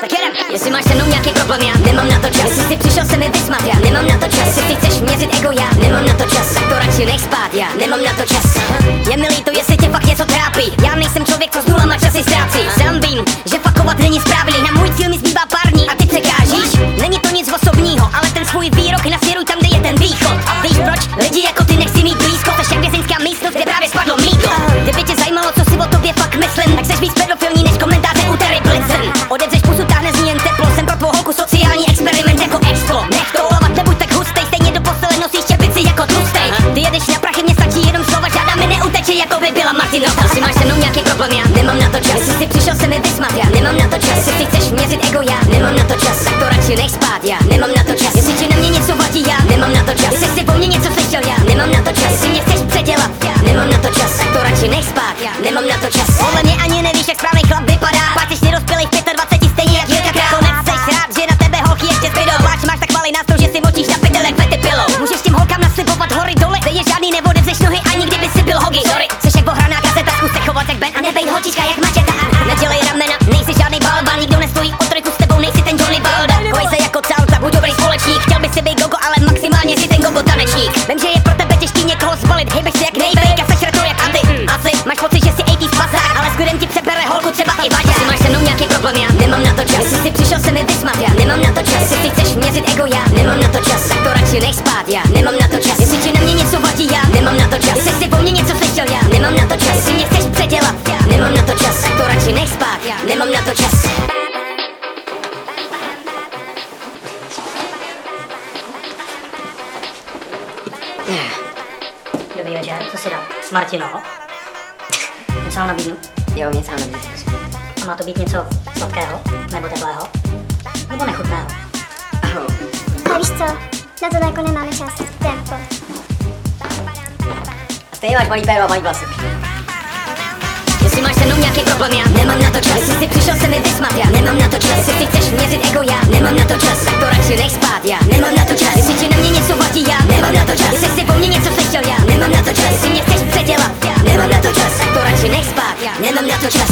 tak jedem Jestli máš se mnou nějaký problém, já nemám na to čas. Jestli jsi přišel se mi vysmát, já nemám na to čas. Jestli chceš měřit ego, já nemám na to čas. Tak to radši nech spát, já nemám na to čas. Žádný neodevřeš nohy, ani kdyby si byl hogy. Sorry, seš jak ohraná kazeta, zkus se chovat jak Ben a nebej holčička jak mačeta. Nedělej ramena, nejsi žádný balban, nikdo nestojí o trojku s tebou, nejsi ten Johnny Balda. Chovej se jako celta, buď dobrý společník, chtěl by si být gogo, ale maximálně si ten gogo tanečník. Vím, že je pro tebe těžký někoho zvolit, hejbeš se jak nejfejk a seš jak Andy. Asi máš pocit, že si 80 spasák, ale s ti přebere holku třeba i Vaďa. Nějaký problém, já nemám na to čas. Jestli si přišel se mi vysmat, já nemám na to čas. Jestli si chceš měřit ego, já nemám na to čas. Tak to radši nech spát, já nemám na to čas. Jestli ti na mě něco vadí, já nemám na to čas. Jestli si po mně něco slyšel, já nemám na to čas. Jestli mě chceš předělat, já nemám na to čas. Tak to radši nech spát, já nemám na to čas. Dobrý večer, co si dám? S Martino. Něco vám nabídnu? Jo, něco nevím. A má to být něco sladkého? Nebo teplého? Nebo nechutného? A víš co, na to jako nemáme čas. Tempo. Stejně máš malý péro a malý vlasy. Jestli máš se mnou nějaký problém, já nemám na to čas. Jestli jsi přišel se mi vysmat, já nemám na to čas. Jestli si chceš měřit ego, já nemám na to čas. Tak to radši nech spát, já nemám na to čas. Jestli ti na mě něco vadí, já nemám na to čas. Jestli si po mně něco slyšel, já nemám na to čas. Jestli mě chceš předělat, já nemám na to čas. Tak to radši nech spát, já nemám na to čas.